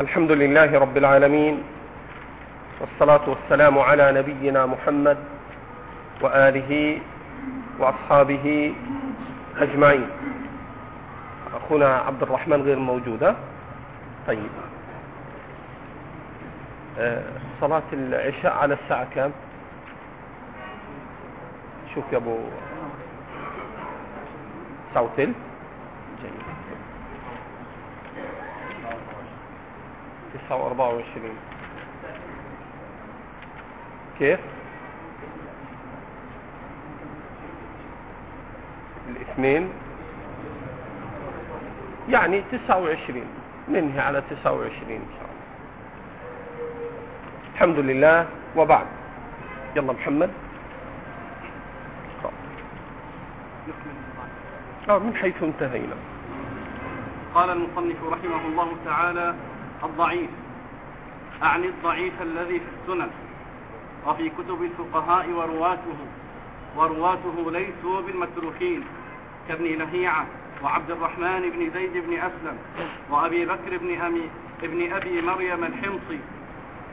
الحمد لله رب العالمين والصلاة والسلام على نبينا محمد وآله وأصحابه أجمعين. أخونا عبد الرحمن غير موجودة طيب. آه، صلاة العشاء على الساعة كام؟ شوف يا أبو. ساوتل جميل. 29 كيف؟ الاثنين. يعني 29 ننهي على 29 إن شاء الله. الحمد لله. وبعد. يلا محمد. آه، من حيث انتهينا. قال المصنف رحمه الله تعالى الضعيف. أعني الضعيف الذي في السنن وفي كتب الفقهاء ورواته ورواته ليسوا بالمتروكين كابن لهيعة وعبد الرحمن بن زيد بن أسلم وأبي بكر بن, أمي ابن أبي مريم الحمصي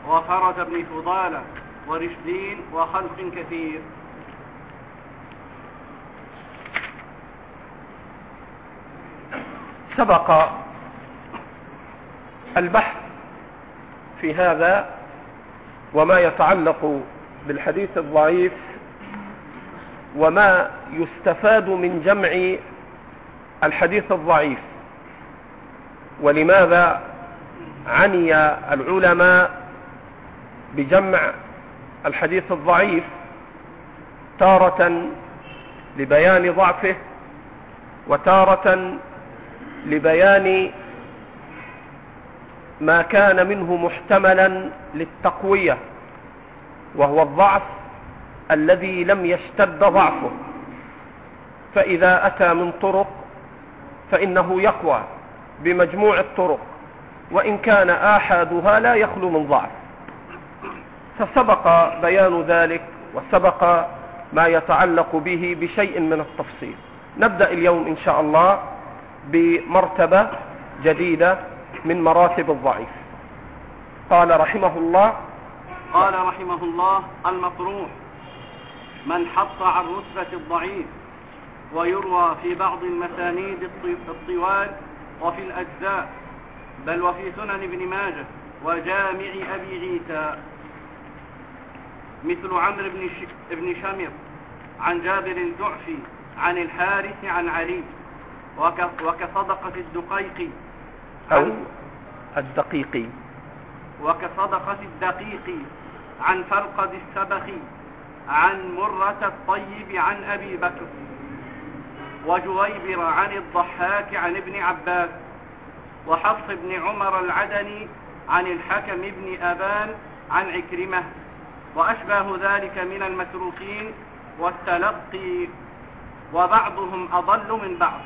وفرد بن فضالة ورشدين وخلق كثير. سبق البحث في هذا وما يتعلق بالحديث الضعيف وما يستفاد من جمع الحديث الضعيف. ولماذا عني العلماء بجمع الحديث الضعيف تارة لبيان ضعفه وتارة لبيان ما كان منه محتملا للتقوية وهو الضعف الذي لم يشتد ضعفه. فإذا أتى من طرق فإنه يقوى بمجموع الطرق وإن كان آحادها لا يخلو من ضعف. فسبق بيان ذلك وسبق ما يتعلق به بشيء من التفصيل. نبدأ اليوم إن شاء الله بمرتبة جديدة من مراتب الضعيف. قال رحمه الله قال رحمه الله المطروح من حط عن رتبة الضعيف ويروى في بعض المسانيد الطوال وفي الأجزاء بل وفي سنن ابن ماجه وجامع أبي عيسى. مثل عمرو بن, بن شمر عن جابر الجعفي عن الحارث عن علي وكصدقة الدقيق أو الدقيقي وكصدقة الدقيق عن فرقد السبخ عن مرة الطيب عن أبي بكر وجويبر عن الضحاك عن ابن عباس وحفص بن عمر العدني عن الحكم بن أبان عن عكرمة وأشباه ذلك من المتروكين والتلقي وبعضهم أضل من بعض.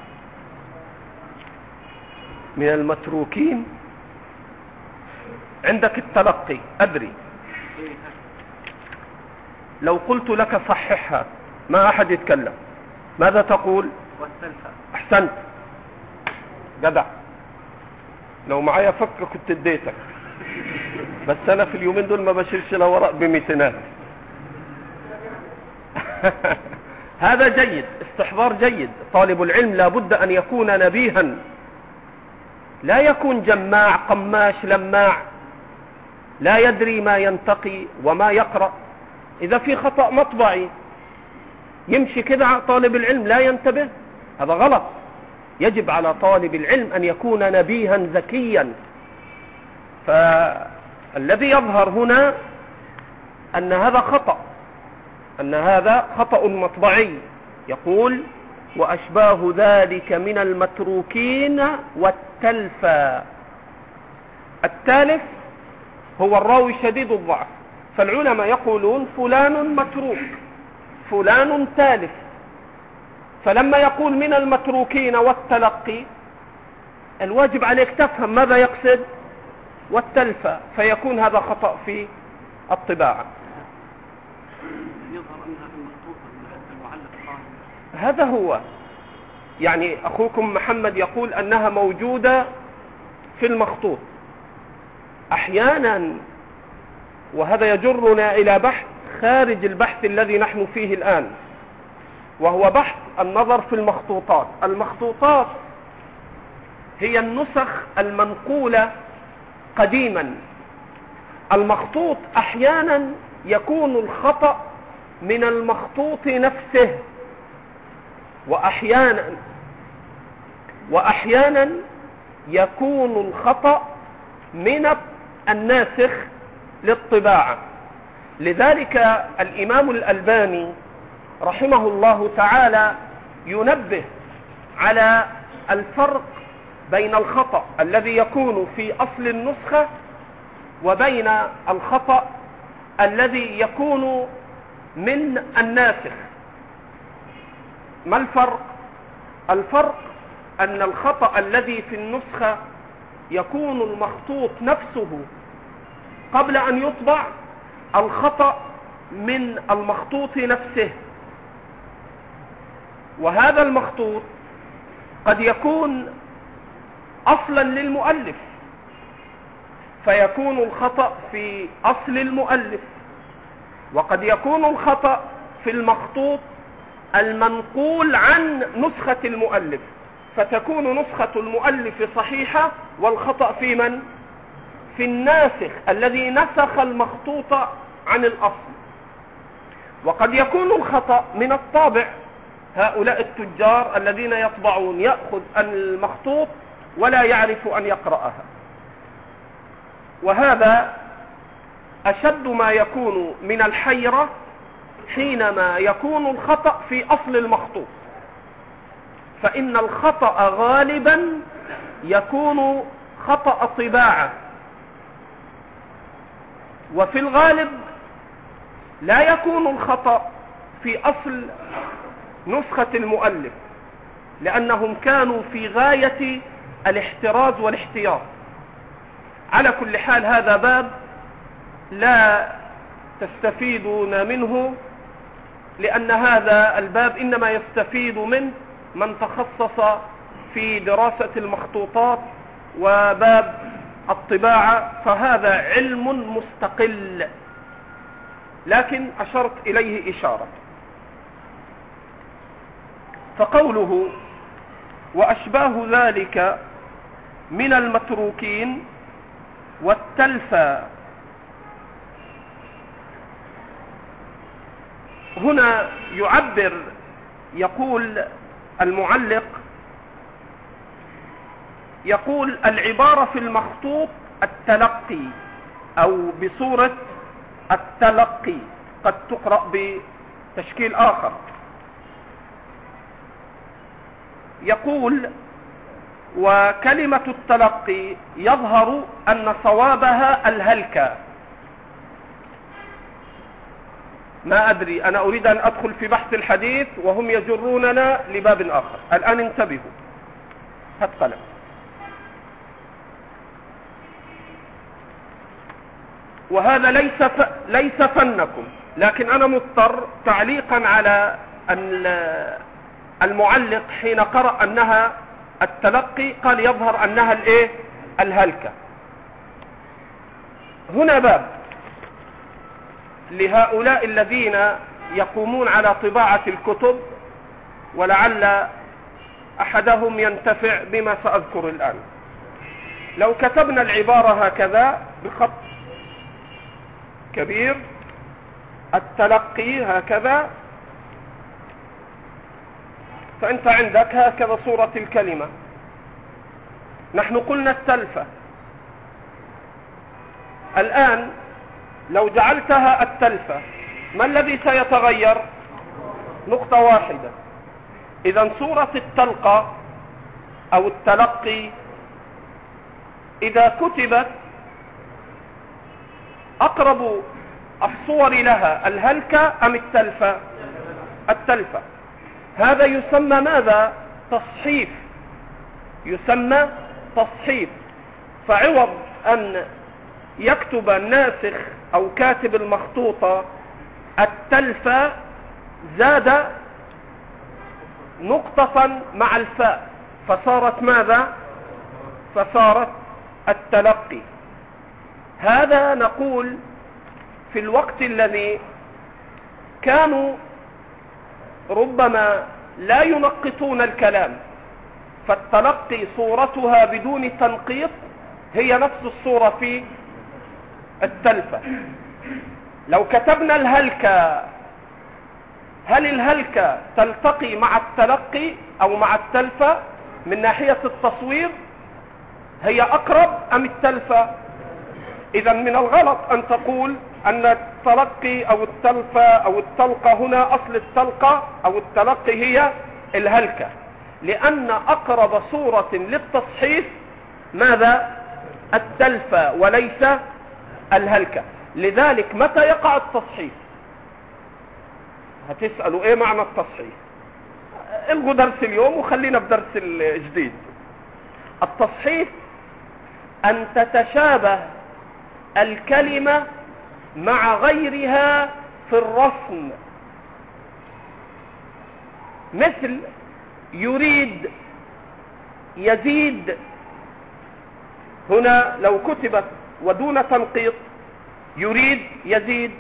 من المتروكين عندك التلقي أدري. لو قلت لك صححها ما أحد يتكلم. ماذا تقول؟ أحسنت. جدع. لو معايا فك كنت اديتك. بس أنا في اليومين دول ما بشيلش لا وراء بميتينات. هذا جيد استحضار جيد. طالب العلم لابد أن يكون نبيها. لا يكون جماع قماش لماع. لا يدري ما ينتقي وما يقرأ. إذا في خطأ مطبعي يمشي كده طالب العلم لا ينتبه. هذا غلط. يجب على طالب العلم أن يكون نبيها ذكيا فالذي يظهر هنا أن هذا خطأ أن هذا خطأ مطبعي. يقول وأشباه ذلك من المتروكين والتلفى التالف هو الراوي شديد الضعف. فالعلماء يقولون فلان متروك فلان تالف. فلما يقول من المتروكين والتلقي الواجب عليك تفهم ماذا يقصد والتلفى فيكون هذا خطأ في الطباعة. هذا هو. يعني أخوكم محمد يقول أنها موجودة في المخطوط. أحيانا وهذا يجرنا إلى بحث خارج البحث الذي نحن فيه الآن وهو بحث النظر في المخطوطات. المخطوطات هي النسخ المنقولة قديما. المخطوط أحيانا يكون الخطأ من المخطوط نفسه. وأحيانا وأحيانا يكون الخطأ من الناسخ للطباعة. لذلك الإمام الألباني رحمه الله تعالى ينبه على الفرق بين الخطأ الذي يكون في أصل النسخة وبين الخطأ الذي يكون من الناسخ. ما الفرق؟ الفرق أن الخطأ الذي في النسخة يكون المخطوط نفسه قبل أن يطبع الخطأ من المخطوط نفسه. وهذا المخطوط قد يكون أصلا للمؤلف فيكون الخطأ في أصل المؤلف وقد يكون الخطأ في المخطوط المنقول عن نسخة المؤلف. فتكون نسخة المؤلف صحيحة والخطأ في من؟ في الناسخ الذي نسخ المخطوط عن الأصل. وقد يكون الخطأ من الطابع. هؤلاء التجار الذين يطبعون يأخذ المخطوط ولا يعرف أن يقرأها. وهذا أشد ما يكون من الحيرة حينما يكون الخطأ في أصل المخطوط. فإن الخطأ غالبا يكون خطأ طباعة. وفي الغالب لا يكون الخطأ في أصل نسخة المؤلف لأنهم كانوا في غاية الاحتراز والاحتياط. على كل حال هذا باب لا تستفيدون منه. لأن هذا الباب إنما يستفيد منه من تخصص في دراسة المخطوطات وباب الطباعة فهذا علم مستقل. لكن أشرت إليه إشارة. فقوله وأشباه ذلك من المتروكين والتلفى هنا يعبر يقول المعلق يقول العبارة في المخطوط التلقي أو بصورة التلقي قد تقرأ بتشكيل آخر. يقول وكلمة التلقي يظهر أن صوابها الهلكة. ما أدري أنا أريد أن أدخل في بحث الحديث وهم يجروننا لباب آخر. الآن انتبهوا. هات قلم وهذا ليس ف... ليس فنكم لكن أنا مضطر تعليقا على المعلق حين قرأ أنها التلقي قال يظهر أنها الإيه؟ الهلكة. هنا باب. لهؤلاء الذين يقومون على طباعة الكتب ولعل أحدهم ينتفع بما سأذكر الآن. لو كتبنا العبارة هكذا بخط كبير التلقي هكذا. فأنت عندك هكذا صورة الكلمة. نحن قلنا التلفة. الآن لو جعلتها التلفة ما الذي سيتغير؟ نقطة واحدة. إذا صورة التلقى أو التلقي إذا كتبت أقرب الصور لها الهلكة أم التلفة؟ التلفة. هذا يسمى ماذا؟ تصحيف. يسمى تصحيف. فعوض أن يكتب الناسخ أو كاتب المخطوطة التلفة زاد نقطة مع الفاء. فصارت ماذا؟ فصارت التلقي. هذا نقول في الوقت الذي كانوا ربما لا ينقطون الكلام. فالتلقي صورتها بدون تنقيط هي نفس الصورة في التلفة. لو كتبنا الهلكة هل الهلكة تلتقي مع التلقي أو مع التلفة من ناحية التصوير؟ هي أقرب أم التلفة؟ إذا من الغلط أن تقول أن التلقي أو التلفة أو التلقى هنا أصل التلقى أو التلقي هي الهلكة. لأن أقرب صورة للتصحيف ماذا؟ التلفة وليس الهلكة. لذلك متى يقع التصحيف؟ هتسألوا إيه معنى التصحيح الغوا درس اليوم وخلينا في درس الجديد. التصحيح أن تتشابه الكلمة مع غيرها في الرسم. مثل يريد يزيد. هنا لو كتبت ودون تنقيط يريد يزيد.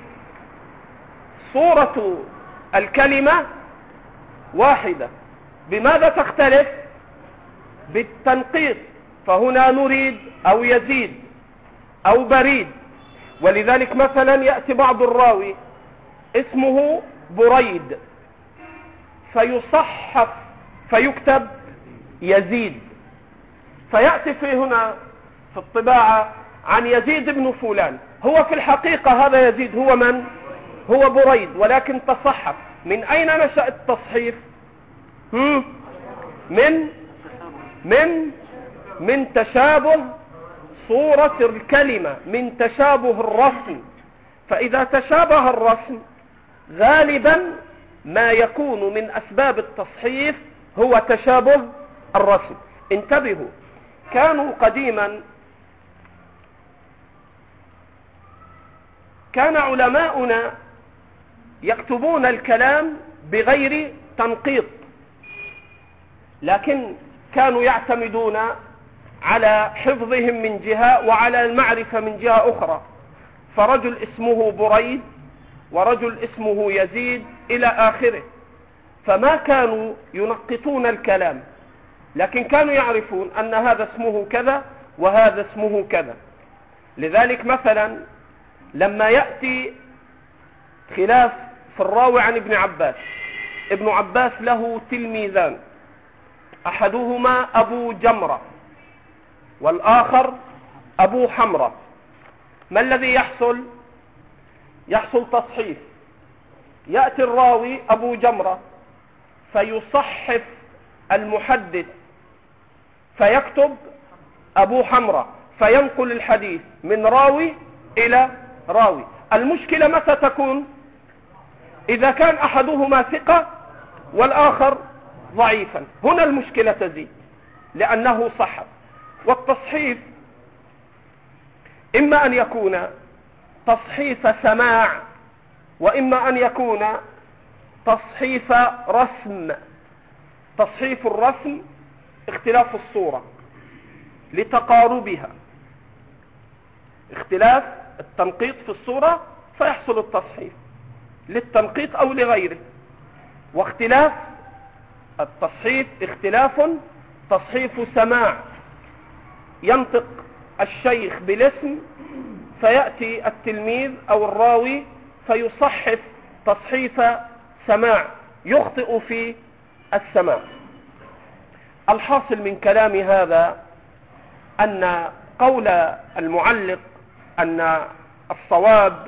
صورة الكلمة واحدة. بماذا تختلف؟ بالتنقيط. فهنا نريد أو يزيد أو بريد. ولذلك مثلا يأتي بعض الراوي اسمه بريد. فيصحف فيكتب يزيد. فيأتي في هنا في الطباعة عن يزيد بن فلان. هو في الحقيقة هذا يزيد هو من؟ هو بريد ولكن تصحف. من أين نشأ التصحيف؟ هم؟ من؟ من؟ من تشابه صورة الكلمة من تشابه الرسم. فإذا تشابه الرسم غالبا ما يكون من أسباب التصحيف هو تشابه الرسم. انتبهوا كانوا قديما كان علماؤنا يكتبون الكلام بغير تنقيط. لكن كانوا يعتمدون على حفظهم من جهة وعلى المعرفة من جهة أخرى. فرجل اسمه بريد ورجل اسمه يزيد إلى آخره. فما كانوا ينقطون الكلام لكن كانوا يعرفون أن هذا اسمه كذا وهذا اسمه كذا. لذلك مثلا لما يأتي خلاف في الراوي عن ابن عباس. ابن عباس له تلميذان. أحدهما أبو جمرة والآخر أبو حمرة. ما الذي يحصل؟ يحصل تصحيف يأتي الراوي أبو جمرة فيصحف المحدث فيكتب أبو حمرة فينقل الحديث من راوي إلى راوي. المشكلة متى تكون؟ إذا كان أحدهما ثقة والآخر ضعيفا. هنا المشكلة تزيد لأنه صحف والتصحيف إما أن يكون تصحيف سماع وإما أن يكون تصحيف رسم. تصحيف الرسم اختلاف الصورة لتقاربها. اختلاف التنقيط في الصورة فيحصل التصحيف للتنقيط أو لغيره. واختلاف التصحيف اختلاف تصحيف سماع. ينطق الشيخ بالاسم فيأتي التلميذ أو الراوي فيصحف تصحيف سماع يخطئ في السماع. الحاصل من كلام هذا أن قول المعلق أن الصواب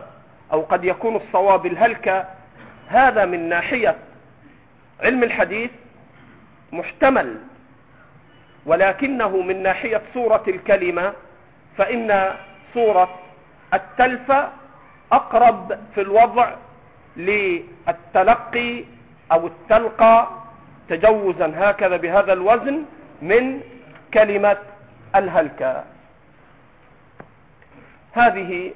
أو قد يكون الصواب الهلكة هذا من ناحية علم الحديث محتمل ولكنه من ناحية صورة الكلمة فإن صورة التلفة أقرب في الوضع للتلقي أو التلقى تجوزا. هكذا بهذا الوزن من كلمة الهلكة. هذه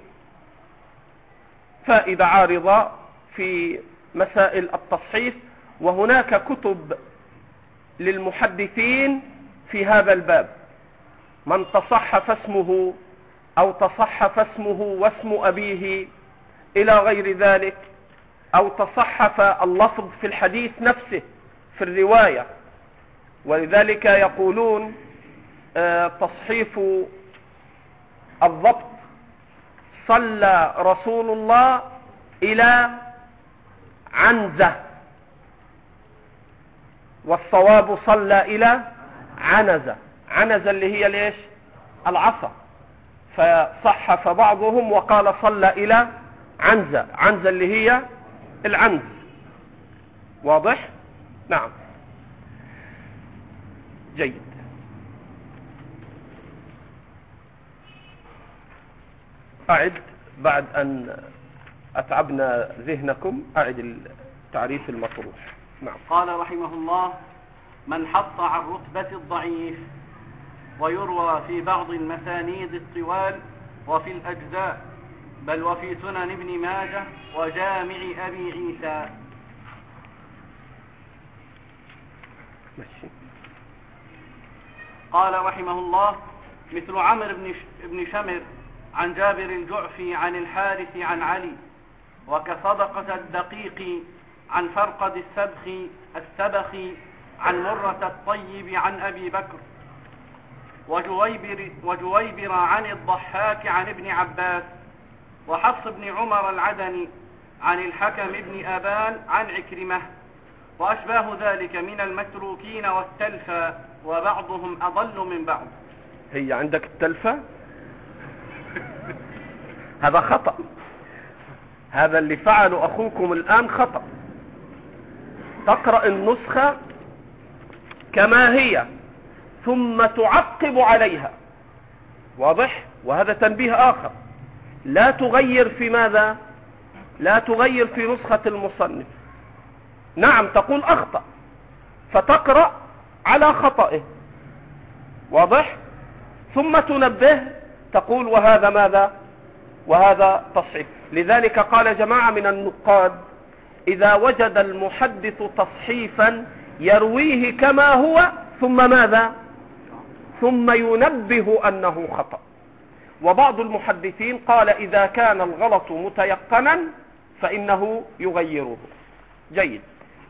فائدة عارضة في مسائل التصحيف وهناك كتب للمحدثين في هذا الباب. من تصحف اسمه أو تصحف اسمه واسم أبيه إلى غير ذلك أو تصحف اللفظ في الحديث نفسه في الرواية. ولذلك يقولون آه، تصحيف الضبط صلى رسول الله إلى عنزة. والصواب صلى إلى عنزة. عنزة اللي هي ليش العصا. فصحف بعضهم وقال صلى إلى عنزة. عنزة اللي هي العنز. واضح؟ نعم. جيد. أعد بعد أن أتعبنا ذهنكم أعد التعريف المطروح. نعم. قال رحمه الله من حط عن رتبة الضعيف ويروى في بعض المسانيد الطوال وفي الأجزاء بل وفي سنن ابن ماجه وجامع أبي عيسى. قال رحمه الله مثل عمرو بن شمر عن جابر الجعفي عن الحارث عن علي وكصدقة الدقيق عن فرقد السبخ السبخ عن مرة الطيب عن أبي بكر وجويبر, وجويبر عن الضحاك عن ابن عباس وحفص بن عمر العدني عن الحكم بن أبان عن عكرمة وأشباه ذلك من المتروكين والتلفى وبعضهم أضل من بعض. هي عندك التلفى هذا خطأ. هذا اللي فعله أخوكم الآن خطأ. تقرأ النسخة كما هي ثم تعقب عليها. واضح؟ وهذا تنبيه آخر. لا تغير في ماذا؟ لا تغير في نسخة المصنف. نعم تقول أخطأ. فتقرأ على خطئه واضح؟ ثم تنبه تقول وهذا ماذا؟ وهذا تصحيف لذلك قال جماعة من النقاد إذا وجد المحدث تصحيفا يرويه كما هو ثم ماذا؟ ثم ينبه أنه خطأ. وبعض المحدثين قال إذا كان الغلط متيقنا فإنه يغيره. جيد.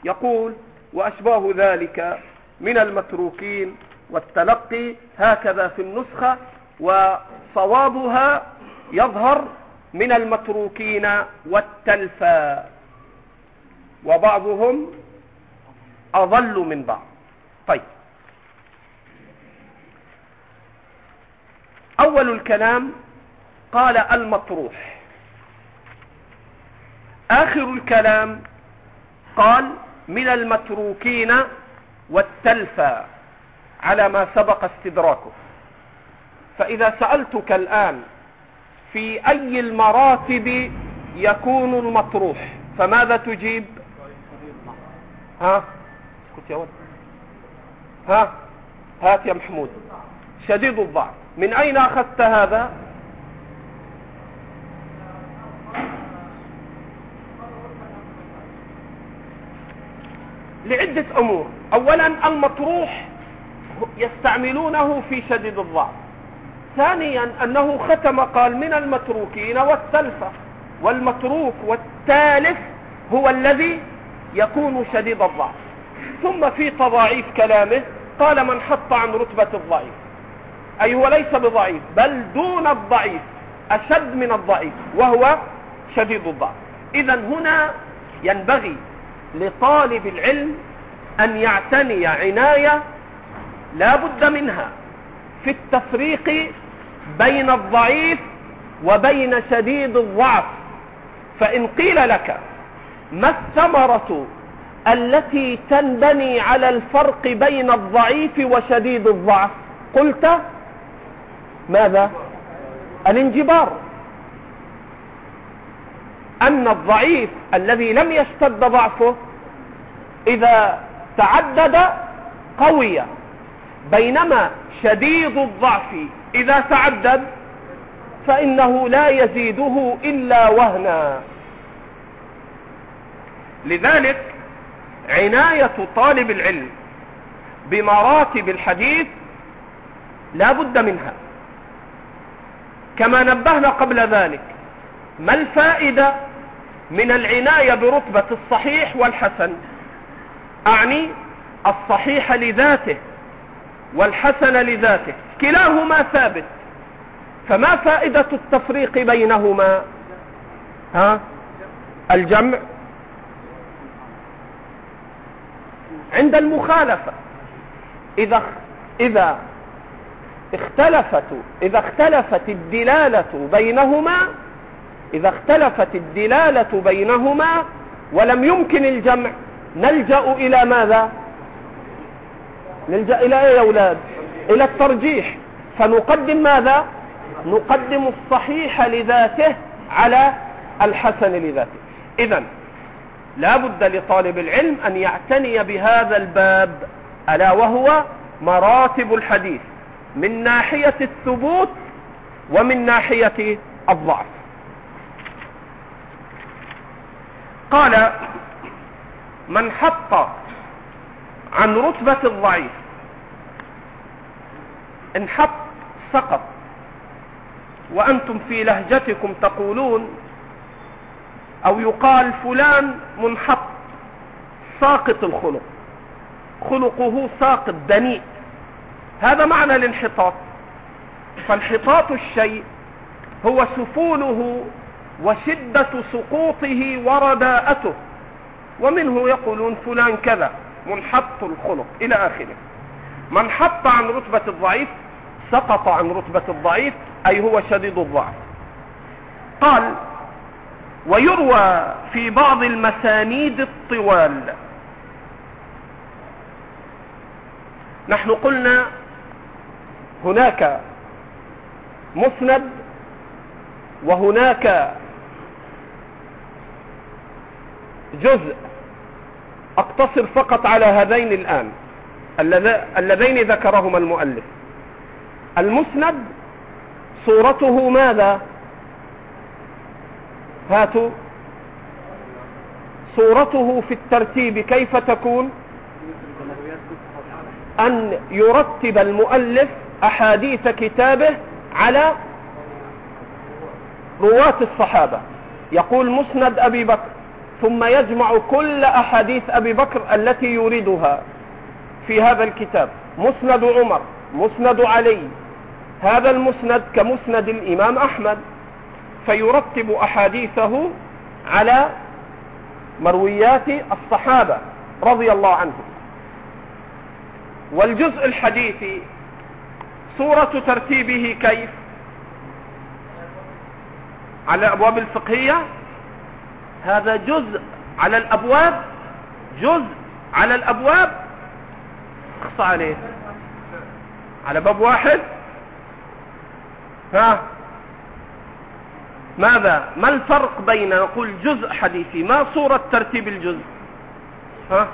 يقول وأشباه ذلك من المتروكين والتلقي هكذا في النسخة وصوابها يظهر من المتروكين والتلفى وبعضهم أضل من بعض. طيب. أول الكلام قال المطروح. آخر الكلام قال من المتروكين والتلفى على ما سبق استدراكه. فإذا سألتك الآن في أي المراتب يكون المطروح؟ فماذا تجيب؟ ها؟ اسكت يا ولد. ها؟ هات يا محمود. شديد الضعف. من أين أخذت هذا؟ لعدة أمور. أولا المطروح يستعملونه في شديد الضعف. ثانيا أنه ختم قال من المتروكين والتلفة والمتروك والتالف هو الذي يكون شديد الضعف. ثم في تضاعيف كلامه قال من حط عن رتبة الضعيف. أي هو ليس بضعيف بل دون الضعيف أشد من الضعيف وهو شديد الضعف. إذا هنا ينبغي لطالب العلم أن يعتني عناية لا بد منها في التفريق بين الضعيف وبين شديد الضعف. فإن قيل لك ما الثمرة التي تنبني على الفرق بين الضعيف وشديد الضعف؟ قلت ماذا؟ الانجبار. أن الضعيف الذي لم يشتد ضعفه إذا تعدد قوي بينما شديد الضعف إذا تعدد فإنه لا يزيده إلا وهنا. لذلك عناية طالب العلم بمراتب الحديث لا بد منها. كما نبهنا قبل ذلك ما الفائدة من العناية برتبة الصحيح والحسن؟ أعني الصحيح لذاته. والحسن لذاته. كلاهما ثابت. فما فائدة التفريق بينهما؟ ها؟ الجمع. عند المخالفة. إذا إذا اختلفت إذا اختلفت الدلالة بينهما إذا اختلفت الدلالة بينهما ولم يمكن الجمع نلجأ إلى ماذا؟ نلجأ إلى إيه يا أولاد؟ إلى الترجيح. فنقدم ماذا؟ نقدم الصحيح لذاته على الحسن لذاته. إذا لا بد لطالب العلم أن يعتني بهذا الباب ألا وهو مراتب الحديث من ناحية الثبوت ومن ناحية الضعف. قال من حط عن رتبة الضعيف. انحط سقط. وأنتم في لهجتكم تقولون أو يقال فلان منحط ساقط الخلق. خلقه ساقط دنيء. هذا معنى الانحطاط. فانحطاط الشيء هو سفوله وشدة سقوطه ورداءته. ومنه يقولون فلان كذا. منحط الخلق إلى آخره. من حط عن رتبة الضعيف سقط عن رتبة الضعيف أي هو شديد الضعف. قال ويروى في بعض المسانيد الطوال. نحن قلنا هناك مسند وهناك جزء أقتصر فقط على هذين الآن. اللذين ذكرهما المؤلف. المسند صورته ماذا؟ هاتوا. صورته في الترتيب كيف تكون؟ أن يرتب المؤلف أحاديث كتابه على رواة الصحابة. يقول مسند أبي بكر. ثم يجمع كل أحاديث أبي بكر التي يريدها في هذا الكتاب. مسند عمر مسند علي. هذا المسند كمسند الإمام أحمد. فيرتب أحاديثه على مرويات الصحابة رضي الله عنهم. والجزء الحديثي صورة ترتيبه كيف؟ على الأبواب الفقهية. هذا جزء على الأبواب جزء على الأبواب. اخص عليه. على باب واحد. ها؟ ماذا؟ ما الفرق بين نقول جزء حديثي؟ ما صورة ترتيب الجزء؟ ها؟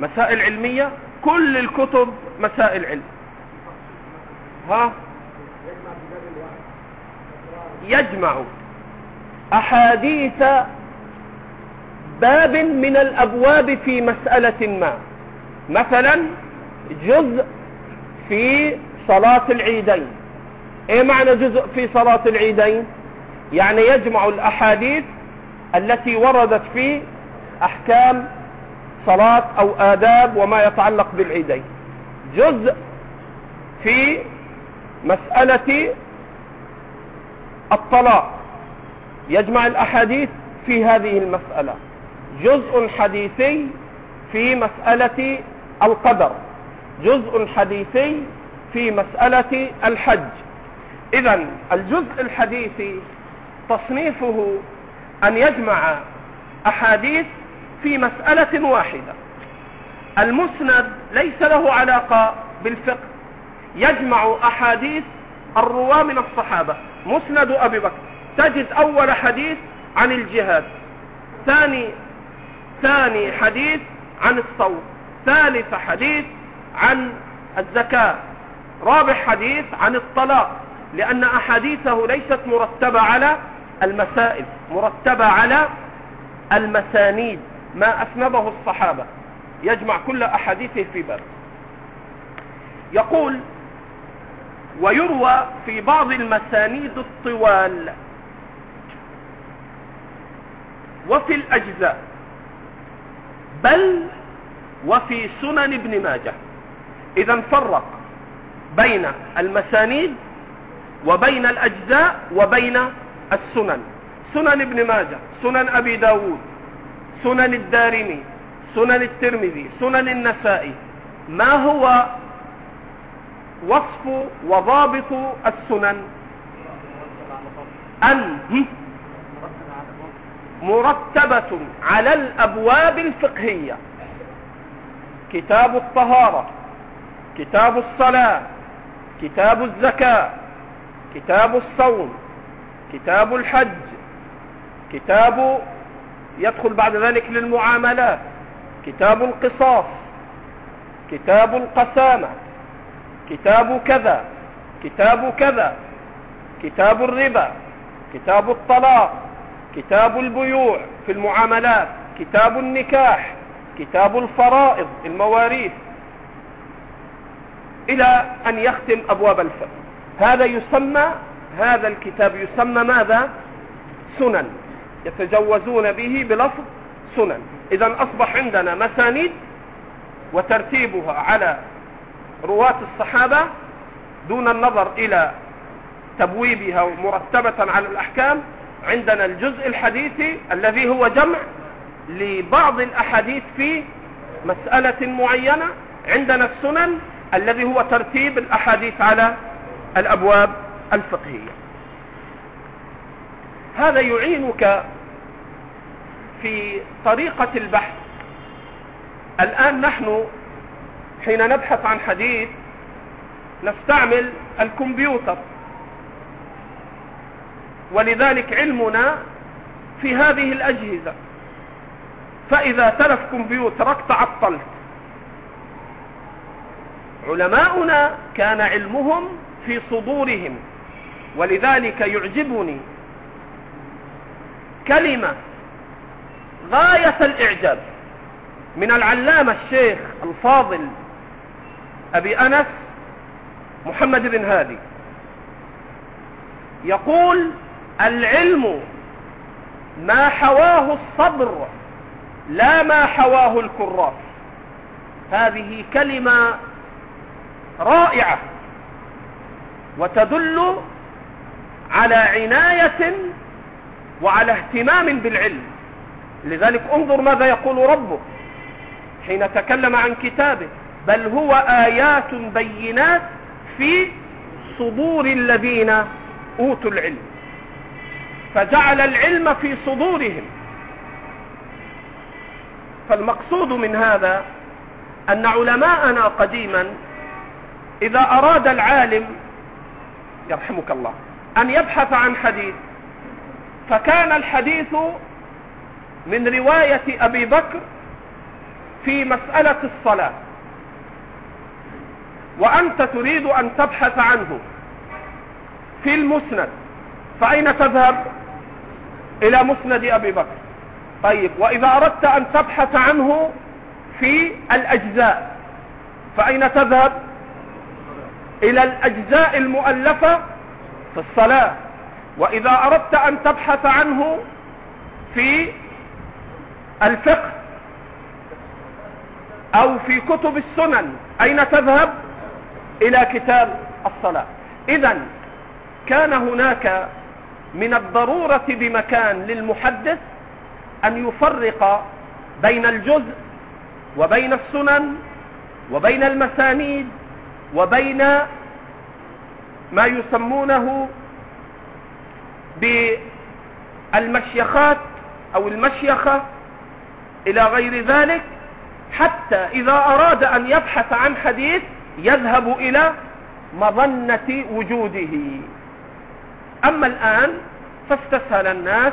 مسائل علمية؟ كل الكتب مسائل علم. ها؟ يجمع. أحاديث باب من الأبواب في مسألة ما. مثلا جزء في صلاة العيدين. إيه معنى جزء في صلاة العيدين؟ يعني يجمع الأحاديث التي وردت في أحكام صلاة أو آداب وما يتعلق بالعيدين. جزء في مسألة الطلاق. يجمع الأحاديث في هذه المسألة. جزء حديثي في مسألة القدر. جزء حديثي في مسألة الحج. إذا الجزء الحديثي تصنيفه أن يجمع أحاديث في مسألة واحدة. المسند ليس له علاقة بالفقه. يجمع أحاديث الرواة من الصحابة. مسند أبي بكر. تجد أول حديث عن الجهاد ثاني ثاني حديث عن الصوم ثالث حديث عن الزكاة رابع حديث عن الطلاق لأن أحاديثه ليست مرتبة على المسائل مرتبة على المسانيد ما أسنده الصحابة. يجمع كل أحاديثه في باب. يقول ويروى في بعض المسانيد الطوال وفي الأجزاء بل وفي سنن ابن ماجه. إذا فرق بين المسانيد وبين الأجزاء وبين السنن. سنن ابن ماجه سنن أبي داود سنن الدارمي سنن الترمذي سنن النسائي. ما هو وصف وضابط السنن؟ أن مرتبة على الأبواب الفقهية. كتاب الطهارة كتاب الصلاة كتاب الزكاة كتاب الصوم كتاب الحج كتاب يدخل بعد ذلك للمعاملات كتاب القصاص كتاب القسامة كتاب كذا كتاب كذا كتاب الربا كتاب الطلاق كتاب البيوع في المعاملات كتاب النكاح كتاب الفرائض المواريث. إلى أن يختم أبواب الفقه. هذا يسمى هذا الكتاب يسمى ماذا؟ سنن. يتجوزون به بلفظ سنن. إذا أصبح عندنا مسانيد وترتيبها على رواة الصحابة دون النظر إلى تبويبها مرتبة على الأحكام عندنا الجزء الحديثي الذي هو جمع لبعض الأحاديث في مسألة معينة. عندنا السنن الذي هو ترتيب الأحاديث على الأبواب الفقهية. هذا يعينك في طريقة البحث. الآن نحن حين نبحث عن حديث نستعمل الكمبيوتر. ولذلك علمنا في هذه الأجهزة. فإذا تلف كمبيوترك تعطلت علماؤنا كان علمهم في صدورهم. ولذلك يعجبني كلمة غاية الإعجاب من العلامة الشيخ الفاضل أبي أنس محمد بن هادي. يقول العلم ما حواه الصبر لا ما حواه الكراس هذه كلمة رائعة وتدل على عناية وعلى اهتمام بالعلم. لذلك انظر ماذا يقول ربه حين تكلم عن كتابه. بل هو آيات بينات في صدور الذين أوتوا العلم. فجعل العلم في صدورهم. فالمقصود من هذا أن علماءنا قديما إذا أراد العالم يرحمك الله أن يبحث عن حديث فكان الحديث من رواية أبي بكر في مسألة الصلاة. وأنت تريد أن تبحث عنه في المسند. فأين تذهب؟ إلى مسند أبي بكر. طيب وإذا أردت أن تبحث عنه في الأجزاء فأين تذهب؟ إلى الأجزاء المؤلفة في الصلاة. وإذا أردت أن تبحث عنه في الفقه أو في كتب السنن أين تذهب؟ إلى كتاب الصلاة. إذا كان هناك من الضرورة بمكان للمحدث أن يفرق بين الجزء وبين السنن وبين المسانيد وبين ما يسمونه بالمشيخات أو المشيخة إلى غير ذلك حتى إذا أراد أن يبحث عن حديث يذهب إلى مظنة وجوده. أما الآن فاستسهل الناس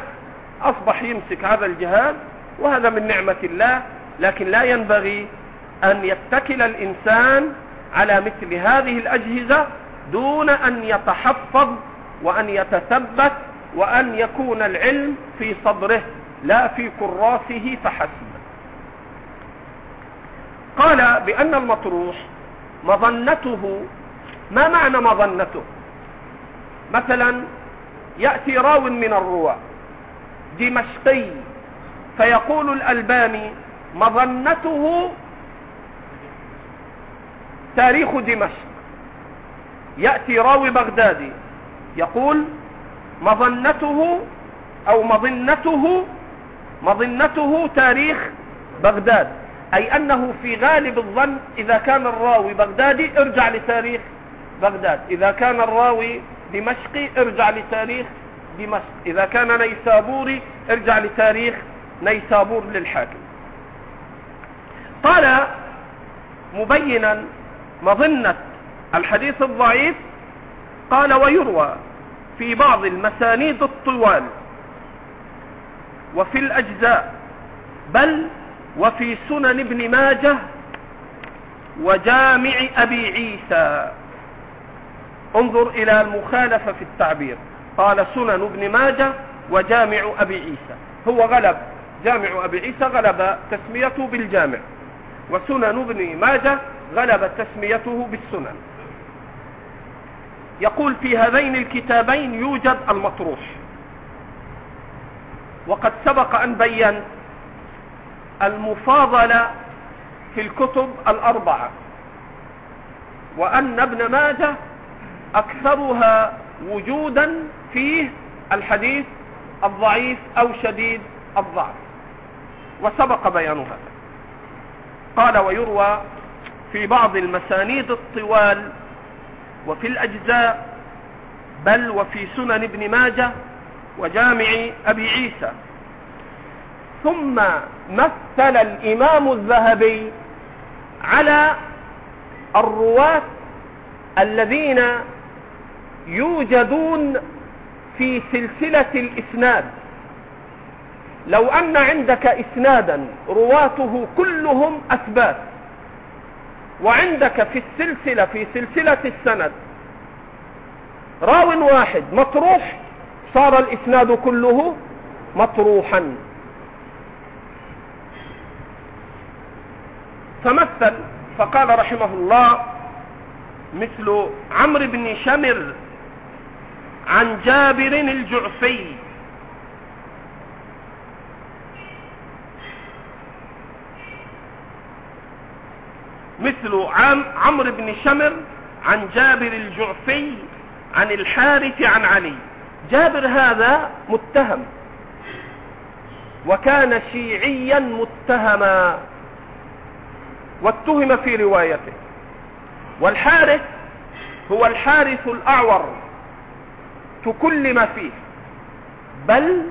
أصبح يمسك هذا الجهاز وهذا من نعمة الله لكن لا ينبغي أن يتكل الإنسان على مثل هذه الأجهزة دون أن يتحفظ وأن يتثبت وأن يكون العلم في صدره لا في كراسه فحسب. قال بأن المطروح مظنته ما معنى مظنته؟ مثلا يأتي راو من الرواة. دمشقي. فيقول الألباني مظنته تاريخ دمشق. يأتي راوي بغدادي. يقول مظنته أو مظنته مظنته تاريخ بغداد. أي أنه في غالب الظن إذا كان الراوي بغدادي ارجع لتاريخ بغداد. إذا كان الراوي دمشقي ارجع لتاريخ دمشق. إذا كان نيسابوري ارجع لتاريخ نيسابور للحاكم. قال مبينا مظنة الحديث الضعيف قال ويروى في بعض المسانيد الطوال وفي الأجزاء بل وفي سنن ابن ماجه وجامع أبي عيسى. انظر إلى المخالفة في التعبير. قال سنن ابن ماجه وجامع أبي عيسى. هو غلب. جامع أبي عيسى غلب تسميته بالجامع. وسنن ابن ماجه غلب تسميته بالسنن. يقول في هذين الكتابين يوجد المطروح. وقد سبق أن بين المفاضلة في الكتب الأربعة. وأن ابن ماجه أكثرها وجودا فيه الحديث الضعيف أو شديد الضعف. وسبق بيان هذا قال ويروى في بعض المسانيد الطوال وفي الأجزاء بل وفي سنن ابن ماجه وجامع أبي عيسى. ثم مثل الإمام الذهبي على الرواة الذين يوجدون في سلسلة الإسناد. لو أن عندك إسنادا رواته كلهم أثبات وعندك في السلسلة في سلسلة السند راو واحد مطروح صار الإسناد كله مطروحا. فمثل فقال رحمه الله مثل عمرو بن شمر عن جابر الجعفي. مثل عمرو بن شمر عن جابر الجعفي عن الحارث عن علي. جابر هذا متهم. وكان شيعيا متهما. واتهم في روايته. والحارث هو الحارث الأعور. تكلم فيه. بل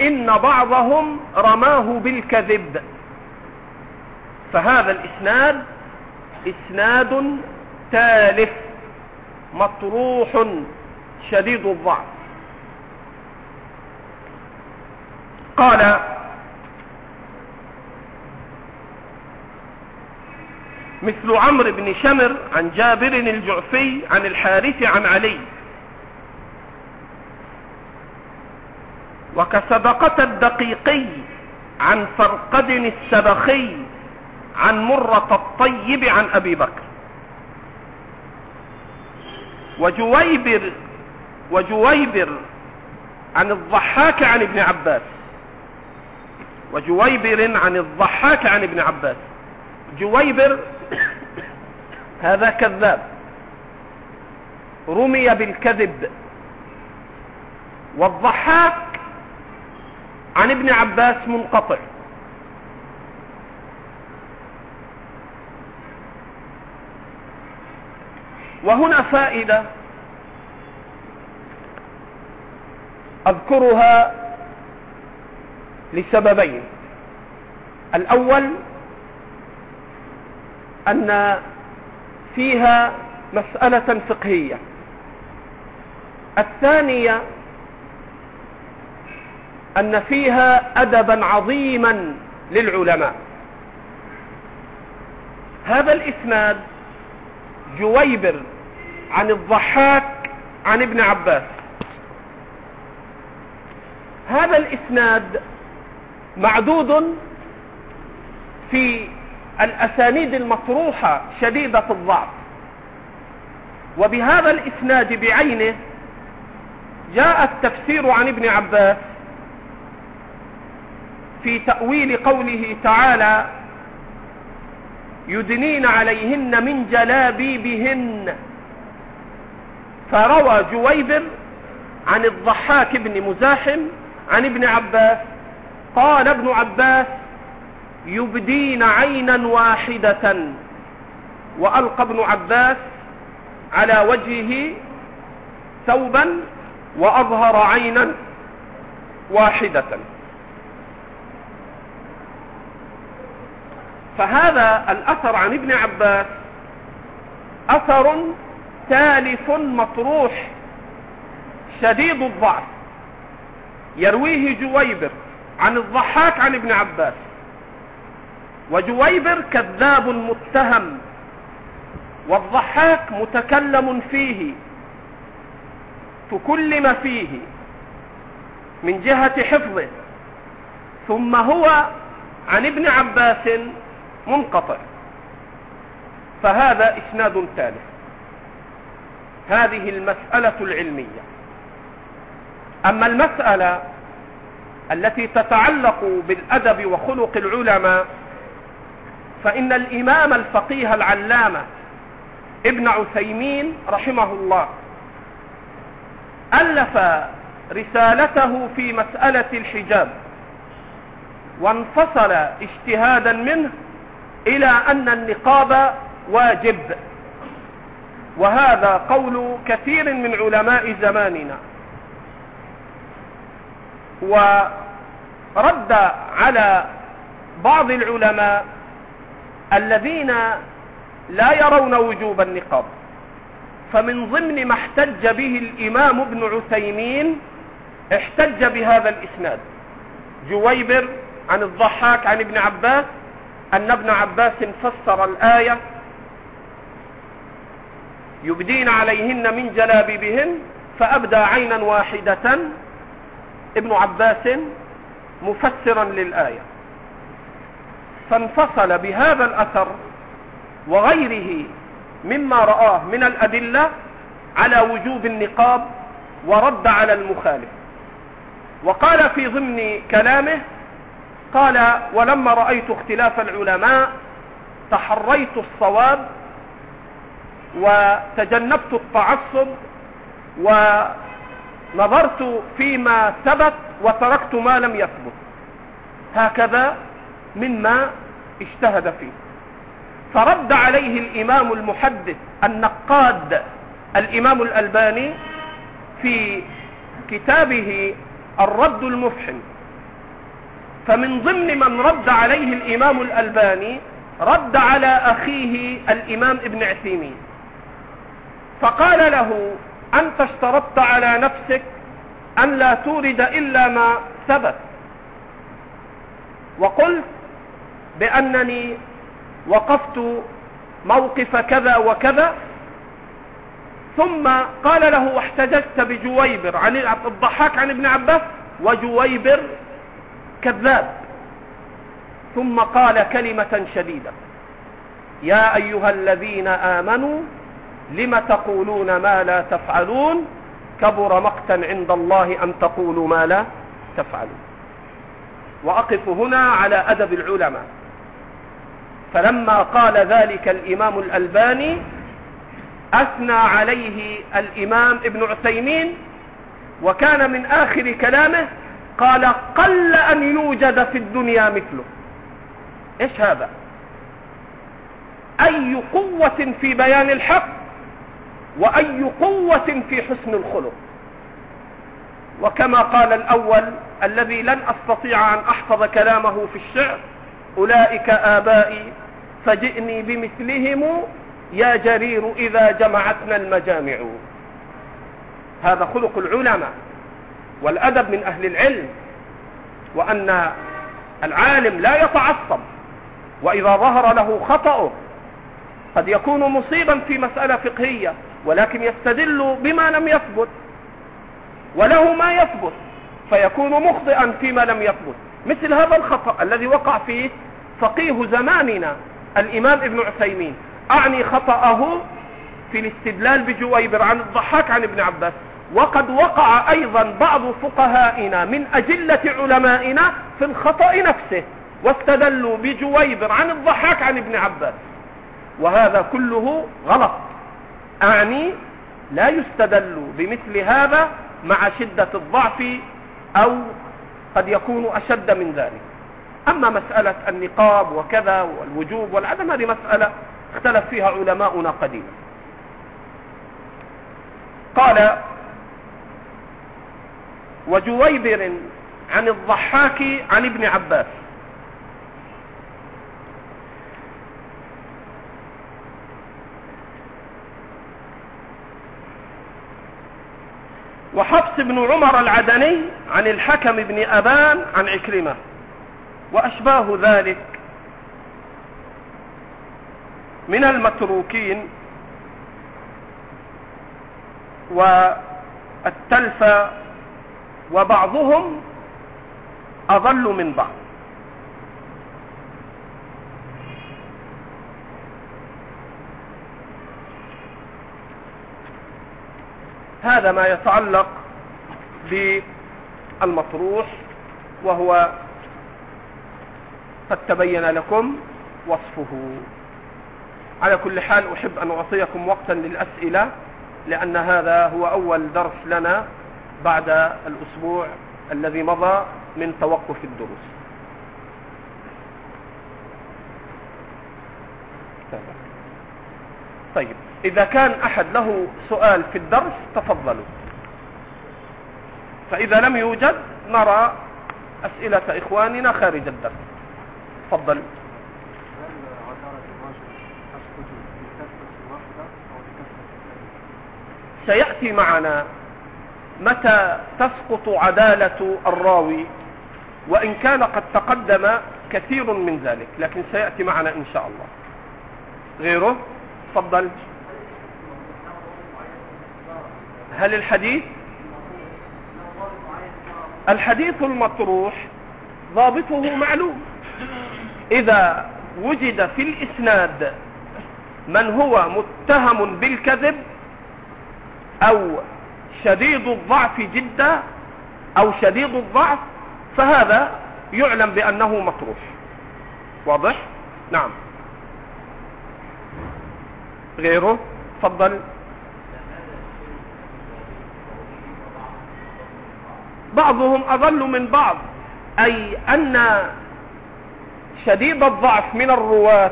إن بعضهم رماه بالكذب. فهذا الإسناد إسناد تالف مطروح شديد الضعف. قال مثل عمرو بن شمر عن جابر الجعفي عن الحارث عن علي. وكسبقة الدقيقي عن فرقد السبخي عن مرة الطيب عن أبي بكر. وجويبر وجويبر عن الضحاك عن ابن عباس. وجويبر عن الضحاك عن ابن عباس. جويبر هذا كذاب. رمي بالكذب. والضحاك عن ابن عباس منقطع. وهنا فائدة أذكرها لسببين. الأول أن فيها مسألة فقهية. الثانية أن فيها أدبا عظيما للعلماء. هذا الإسناد جويبر عن الضحاك عن ابن عباس. هذا الإسناد معدود في الأسانيد المطروحة شديدة الضعف. وبهذا الإسناد بعينه جاء التفسير عن ابن عباس في تأويل قوله تعالى يدنين عليهن من جلابيبهن. فروى جويبر عن الضحاك بن مزاحم عن ابن عباس قال ابن عباس يبدين عينا واحدة. وألقى ابن عباس على وجهه ثوبا وأظهر عينا واحدة. فهذا الأثر عن ابن عباس أثر تالف مطروح شديد الضعف. يرويه جويبر عن الضحاك عن ابن عباس. وجويبر كذاب متهم والضحاك متكلم فيه تكلم فيه من جهة حفظه. ثم هو عن ابن عباس منقطع. فهذا إسناد ثالث. هذه المسألة العلمية. أما المسألة التي تتعلق بالأدب وخلق العلماء فإن الإمام الفقيه العلامة ابن عثيمين رحمه الله ألف رسالته في مسألة الحجاب وانفصل اجتهادا منه إلى أن النقاب واجب. وهذا قول كثير من علماء زماننا. ورد على بعض العلماء الذين لا يرون وجوب النقاب. فمن ضمن ما احتج به الإمام ابن عثيمين احتج بهذا الإسناد. جويبر عن الضحاك عن ابن عباس أن ابن عباس فسر الآية يبدين عليهن من جلابيبهن فأبدى عينا واحدة ابن عباس مفسرا للآية. فانفصل بهذا الأثر وغيره مما رآه من الأدلة على وجوب النقاب ورد على المخالف. وقال في ضمن كلامه قال ولما رأيت اختلاف العلماء تحريت الصواب وتجنبت التعصب ونظرت فيما ثبت وتركت ما لم يثبت. هكذا مما اجتهد فيه. فرد عليه الإمام المحدث النقاد الإمام الألباني في كتابه الرد المفحم. فمن ضمن من رد عليه الإمام الألباني رد على أخيه الإمام ابن عثيمين. فقال له أنت اشترطت على نفسك أن لا تورد إلا ما ثبت. وقلت بأنني وقفت موقف كذا وكذا. ثم قال له واحتججت بجويبر عن الضحاك عن ابن عباس وجويبر كذاب. ثم قال كلمة شديدة. يا أيها الذين آمنوا لم تقولون ما لا تفعلون؟ كبر مقتا عند الله أن تقولوا ما لا تفعلون. وأقف هنا على أدب العلماء. فلما قال ذلك الإمام الألباني أثنى عليه الإمام ابن عثيمين وكان من آخر كلامه قال قل أن يوجد في الدنيا مثله. إيش هذا؟ أي قوة في بيان الحق وأي قوة في حسن الخلق. وكما قال الأول الذي لن أستطيع أن أحفظ كلامه في الشعر أولئك آبائي فجئني بمثلهم يا جرير إذا جمعتنا المجامع. هذا خلق العلماء. والأدب من أهل العلم وأن العالم لا يتعصب وإذا ظهر له خطأه قد يكون مصيبا في مسألة فقهية ولكن يستدل بما لم يثبت وله ما يثبت فيكون مخطئا فيما لم يثبت. مثل هذا الخطأ الذي وقع فيه فقيه زماننا الإمام ابن عثيمين. أعني خطأه في الاستدلال بجويبر عن الضحاك عن ابن عباس. وقد وقع أيضا بعض فقهائنا من أجلة علمائنا في الخطأ نفسه واستدلوا بجويبر عن الضحاك عن ابن عباس. وهذا كله غلط. أعني لا يستدل بمثل هذا مع شدة الضعف أو قد يكون أشد من ذلك. أما مسألة النقاب وكذا والوجوب والعدم هذه مسألة اختلف فيها علماؤنا قديما. قال وجويبر عن الضحاك عن ابن عباس. وحفص بن عمر العدني عن الحكم بن أبان عن عكرمة وأشباه ذلك من المتروكين والتلف وبعضهم أضل من بعض. هذا ما يتعلق بالمطروح وهو قد تبين لكم وصفه. على كل حال أحب أن أعطيكم وقتا للأسئلة لأن هذا هو أول درس لنا. بعد الأسبوع الذي مضى من توقف الدروس. طيب إذا كان أحد له سؤال في الدرس تفضلوا. فإذا لم يوجد نرى أسئلة إخواننا خارج الدرس. تفضل سيأتي معنا متى تسقط عدالة الراوي؟ وإن كان قد تقدم كثير من ذلك لكن سيأتي معنا إن شاء الله. غيره؟ تفضل. هل الحديث؟ الحديث المطروح ضابطه معلوم. إذا وجد في الإسناد من هو متهم بالكذب أو شديد الضعف جدا أو شديد الضعف فهذا يعلم بأنه مطروح. واضح؟ نعم. غيره؟ تفضل. بعضهم أضل من بعض أي أن شديد الضعف من الرواة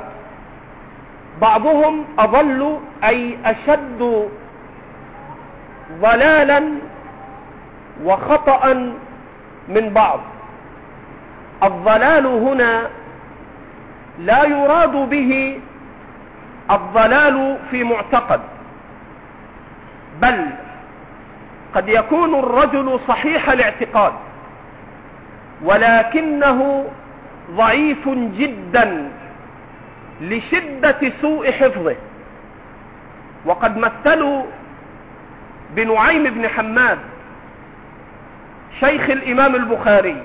بعضهم أضل أي أشد ضلالا وخطأ من بعض. الضلال هنا لا يراد به الضلال في معتقد بل قد يكون الرجل صحيح الاعتقاد ولكنه ضعيف جدا لشدة سوء حفظه وقد مثلوا بنعيم بن حماد شيخ الإمام البخاري.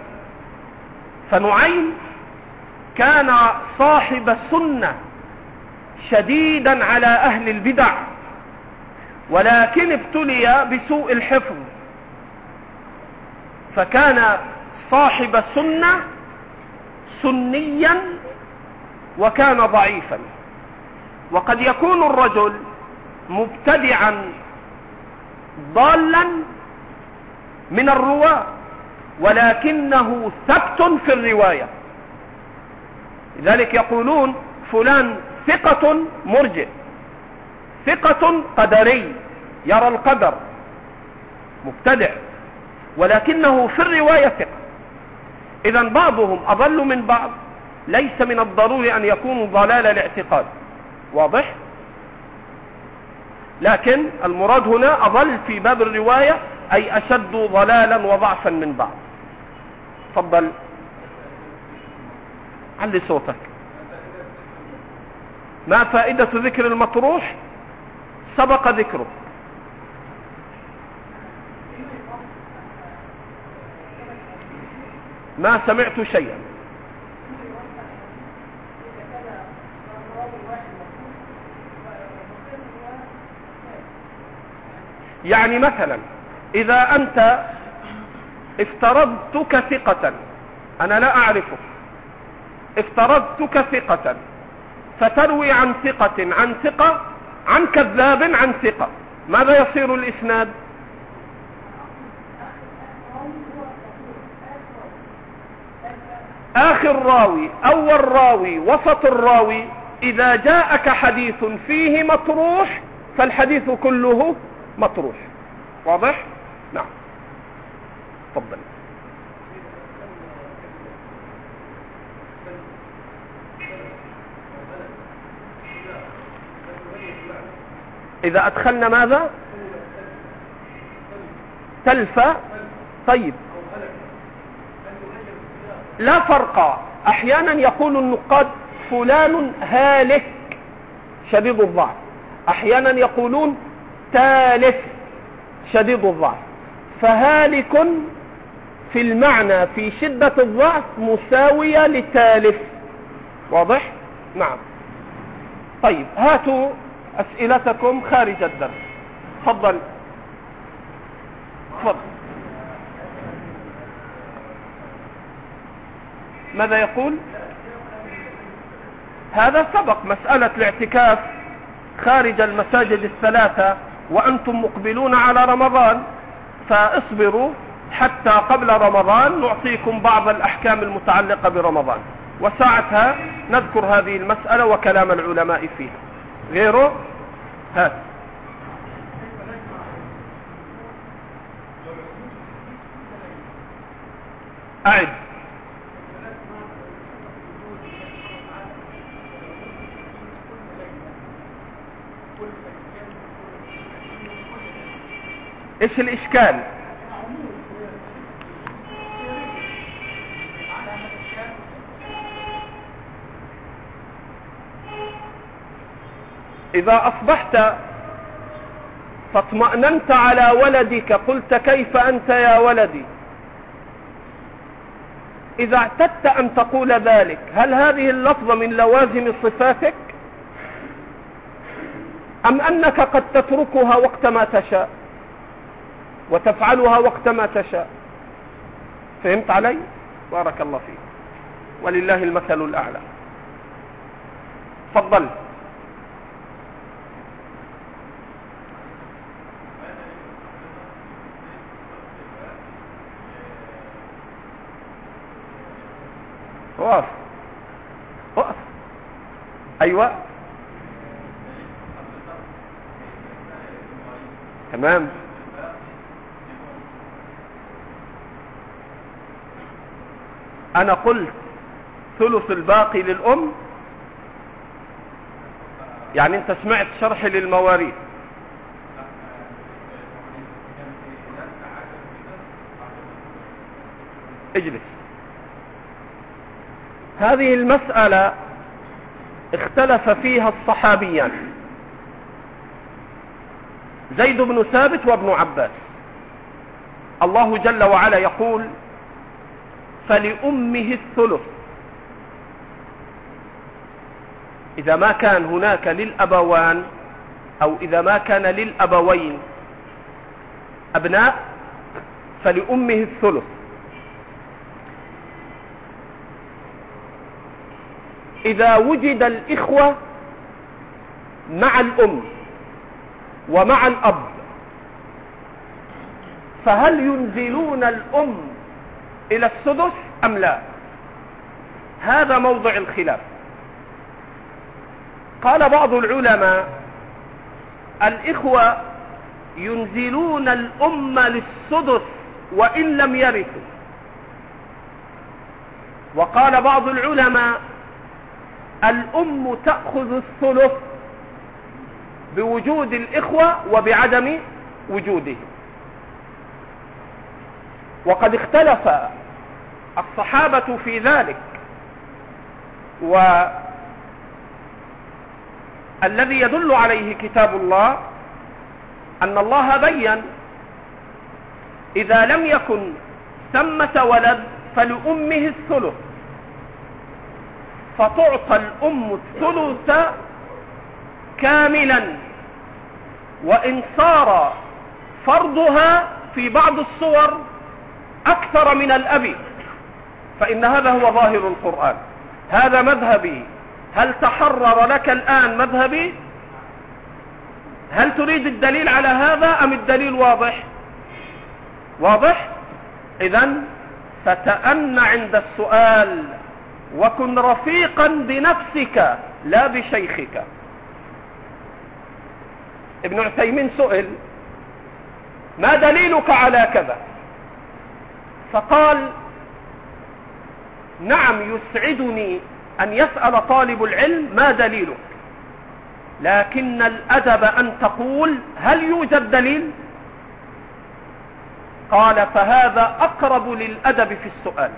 فنعيم كان صاحب سنة شديدا على أهل البدع ولكن ابتلي بسوء الحفظ. فكان صاحب سنة سنيا وكان ضعيفا. وقد يكون الرجل مبتدعا ضالا من الرواة ولكنه ثبت في الرواية. لذلك يقولون فلان ثقة مرجئ ثقة قدري يرى القدر مبتدع ولكنه في الرواية ثقة. اذا بعضهم أضل من بعض ليس من الضروري أن يكونوا ضلال الاعتقاد. واضح؟ لكن المراد هنا أضل في باب الرواية أي أشد ضلالا وضعفا من بعض. تفضل. علي صوتك. ما فائدة ذكر المطروح؟ سبق ذكره. ما سمعت شيئا. يعني مثلا إذا أنت افترضتك ثقة أنا لا أعرفك افترضتك ثقة فتروي عن ثقة عن ثقة عن كذاب عن ثقة ماذا يصير الإسناد؟ آخر راوي أول راوي وسط الراوي إذا جاءك حديث فيه مطروح فالحديث كله مطروح واضح؟ نعم. تفضل. إذا أدخلنا ماذا؟ تلفى طيب. لا فرق. أحيانا يقول النقاد فلان هالك. شديد الضعف أحيانا يقولون تالف شديد الضعف. فهالك في المعنى في شدة الضعف مساوية لتالف واضح؟ نعم. طيب هاتوا أسئلتكم خارج الدرس. تفضل. تفضل. ماذا يقول؟ هذا سبق مسألة الاعتكاف خارج المساجد الثلاثة. وأنتم مقبلون على رمضان فاصبروا حتى قبل رمضان نعطيكم بعض الأحكام المتعلقة برمضان. وساعتها نذكر هذه المسألة وكلام العلماء فيها. غيره؟ هات أعد. إيش الإشكال؟ إذا أصبحت فاطمأننت على ولدك قلت كيف أنت يا ولدي؟ إذا اعتدت أن تقول ذلك هل هذه اللفظة من لوازم صفاتك؟ أم أنك قد تتركها وقت ما تشاء؟ وتفعلها وقت ما تشاء. فهمت علي؟ بارك الله فيك. ولله المثل الأعلى. تفضل. وقف وقف أيوه. تمام. أنا قلت ثلث الباقي للأم. يعني أنت سمعت شرحي للمواريث. اجلس. هذه المسألة اختلف فيها الصحابيان. زيد بن ثابت وابن عباس. الله جل وعلا يقول فلأمه الثلث. إذا ما كان هناك للأبوان أو إذا ما كان للأبوين أبناء فلأمه الثلث. إذا وجد الإخوة مع الأم ومع الأب فهل ينزلون الأم إلى السدس أم لا؟ هذا موضع الخلاف. قال بعض العلماء الإخوة ينزلون الأم للسدس وإن لم يرثوا. وقال بعض العلماء الأم تأخذ الثلث بوجود الإخوة وبعدم وجودهم. وقد اختلف الصحابة في ذلك. والذي يدل عليه كتاب الله أن الله بين إذا لم يكن ثمة ولد فلأمه الثلث. فتعطى الأم الثلث كاملا. وإن صار فرضها في بعض الصور أكثر من الأب. فإن هذا هو ظاهر القرآن. هذا مذهبي. هل تحرر لك الآن مذهبي؟ هل تريد الدليل على هذا أم الدليل واضح؟ واضح؟ إذا فتأن عند السؤال وكن رفيقا بنفسك لا بشيخك. ابن عثيمين سئل ما دليلك على كذا؟ فقال نعم يسعدني أن يسأل طالب العلم ما دليلك لكن الأدب أن تقول هل يوجد دليل؟ قال فهذا أقرب للأدب في السؤال.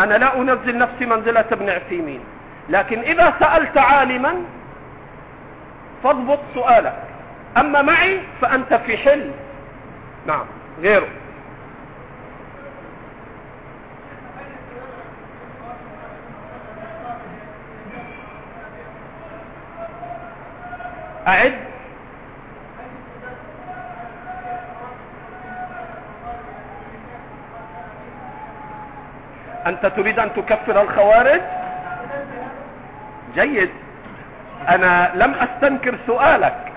أنا لا أنزل نفسي منزلة ابن عثيمين. لكن إذا سألت عالما فاضبط سؤالك. أما معي فأنت في حل. نعم غيره. أعد. أنت تريد أن تكفر الخوارج؟ جيد. أنا لم أستنكر سؤالك.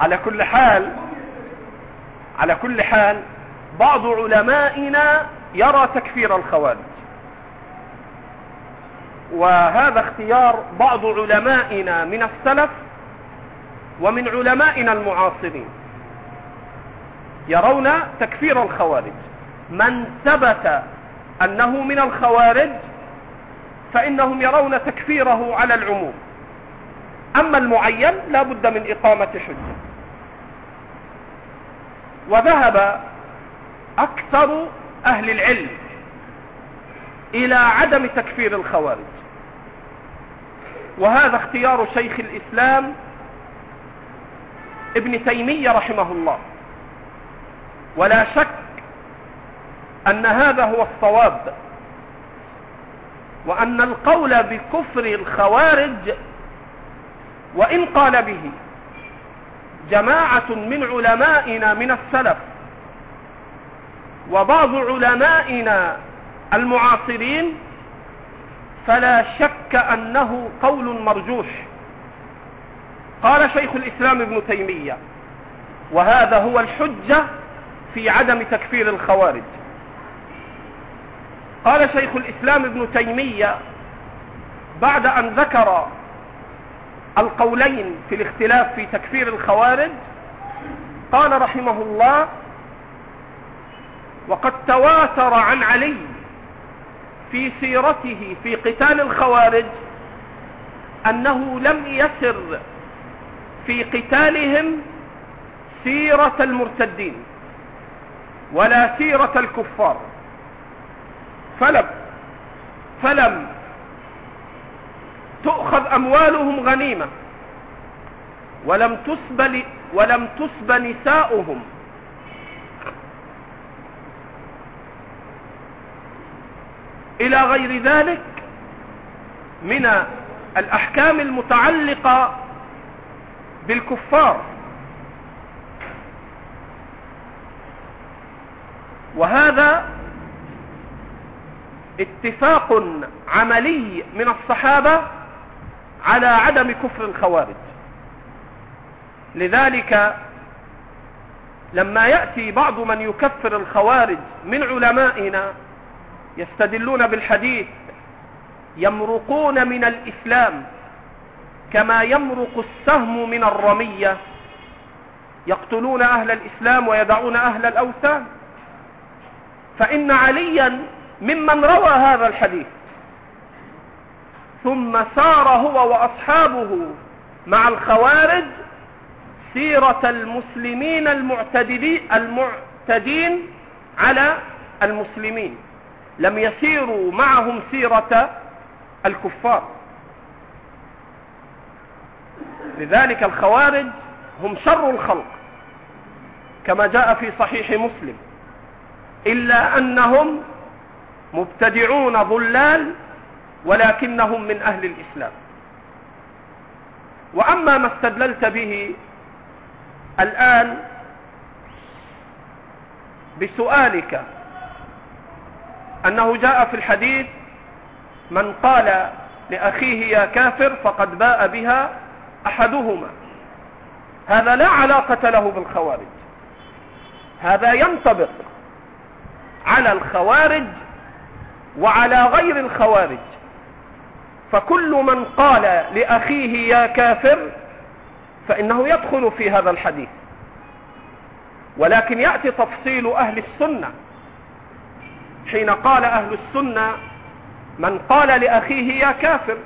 على كل حال على كل حال بعض علمائنا يرى تكفير الخوارج. وهذا اختيار بعض علمائنا من السلف ومن علمائنا المعاصرين. يرون تكفير الخوارج. من ثبت أنه من الخوارج فإنهم يرون تكفيره على العموم. أما المعين لا بد من إقامة حجة. وذهب أكثر أهل العلم إلى عدم تكفير الخوارج. وهذا اختيار شيخ الإسلام ابن تيمية رحمه الله. ولا شك أن هذا هو الصواب وأن القول بكفر الخوارج وإن قال به جماعة من علمائنا من السلف وبعض علمائنا المعاصرين فلا شك أنه قول مرجوح قال شيخ الإسلام ابن تيمية وهذا هو الحجة في عدم تكفير الخوارج. قال شيخ الإسلام ابن تيمية بعد أن ذكر القولين في الاختلاف في تكفير الخوارج قال رحمه الله وقد تواتر عن علي في سيرته في قتال الخوارج أنه لم يسر في قتالهم سيرة المرتدين ولا سيرة الكفار. فلم فلم تؤخذ أموالهم غنيمة ولم تسب, ولم تسب نساؤهم إلى غير ذلك من الأحكام المتعلقة بالكفار. وهذا اتفاق عملي من الصحابة على عدم كفر الخوارج. لذلك لما يأتي بعض من يكفر الخوارج من علمائنا يستدلون بالحديث يمرقون من الإسلام كما يمرق السهم من الرمية. يقتلون أهل الإسلام ويدعون أهل الأوثان. فإن عليا ممن روى هذا الحديث. ثم سار هو وأصحابه مع الخوارج سيرة المسلمين المعتدين على المسلمين. لم يسيروا معهم سيرة الكفار. لذلك الخوارج هم شر الخلق كما جاء في صحيح مسلم. إلا أنهم مبتدعون ضلال ولكنهم من أهل الإسلام. وأما ما استدللت به الآن بسؤالك أنه جاء في الحديث من قال لأخيه يا كافر فقد باء بها أحدهما. هذا لا علاقة له بالخوارج. هذا ينطبق على الخوارج وعلى غير الخوارج. فكل من قال لأخيه يا كافر فإنه يدخل في هذا الحديث. ولكن يأتي تفصيل أهل السنة حين قال أهل السنة من قال لأخيه يا كافر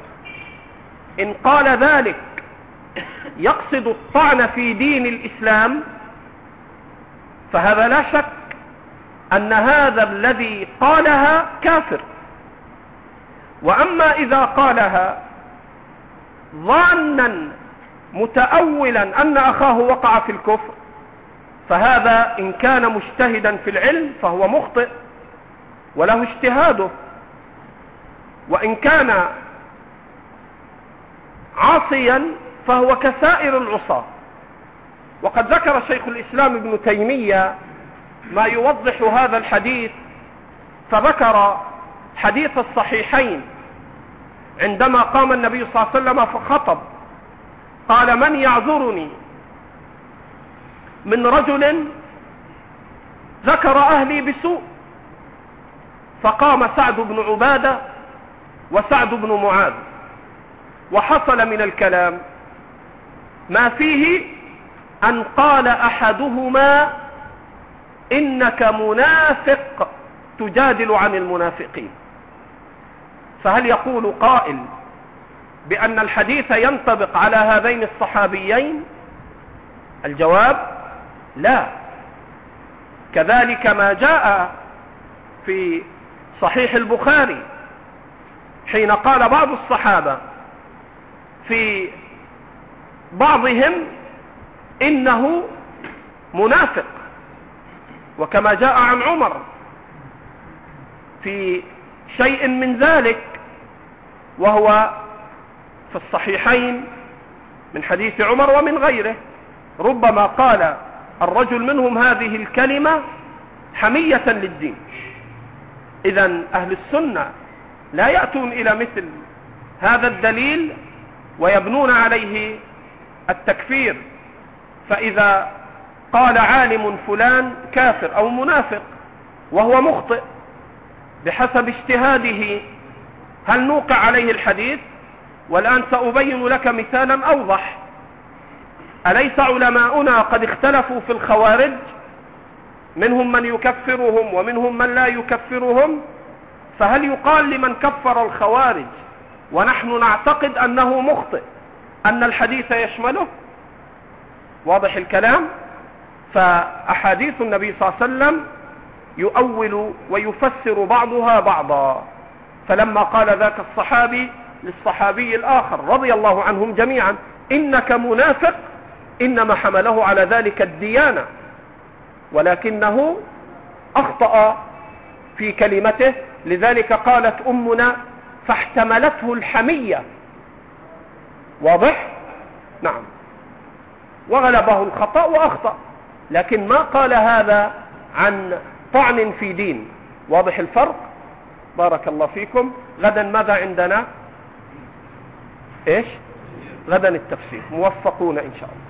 إن قال ذلك يقصد الطعن في دين الإسلام فهذا لا شك أن هذا الذي قالها كافر. وأما إذا قالها ظانا متأولا أن أخاه وقع في الكفر فهذا إن كان مجتهدا في العلم فهو مخطئ. وله اجتهاده. وإن كان عاصيا فهو كسائر العصاة. وقد ذكر شيخ الإسلام ابن تيمية ما يوضح هذا الحديث فذكر حديث الصحيحين عندما قام النبي صلى الله عليه وسلم فخطب قال من يعذرني؟ من رجل ذكر أهلي بسوء. فقام سعد بن عبادة وسعد بن معاذ وحصل من الكلام ما فيه أن قال أحدهما إنك منافق تجادل عن المنافقين. فهل يقول قائل بأن الحديث ينطبق على هذين الصحابيين؟ الجواب لا. كذلك ما جاء في صحيح البخاري حين قال بعض الصحابة في بعضهم إنه منافق وكما جاء عن عمر في شيء من ذلك وهو في الصحيحين من حديث عمر ومن غيره ربما قال الرجل منهم هذه الكلمة حمية للدين. إذا أهل السنة لا يأتون إلى مثل هذا الدليل ويبنون عليه التكفير. فإذا قال عالم فلان كافر أو منافق وهو مخطئ بحسب اجتهاده هل نوقع عليه الحديث؟ والآن سأبين لك مثالا أوضح. أليس علماؤنا قد اختلفوا في الخوارج؟ منهم من يكفرهم ومنهم من لا يكفرهم فهل يقال لمن كفر الخوارج ونحن نعتقد أنه مخطئ أن الحديث يشمله؟ واضح الكلام؟ فأحاديث النبي صلى الله عليه وسلم يؤول ويفسر بعضها بعضا. فلما قال ذاك الصحابي للصحابي الآخر رضي الله عنهم جميعا إنك منافق إنما حمله على ذلك الديانة. ولكنه أخطأ في كلمته. لذلك قالت أمنا فاحتملته الحمية. واضح؟ نعم. وغلبه الخطأ وأخطأ. لكن ما قال هذا عن طعن في دين؟ واضح الفرق؟ بارك الله فيكم. غدا ماذا عندنا؟ إيش؟ غدا التفسير. موفقون إن شاء الله.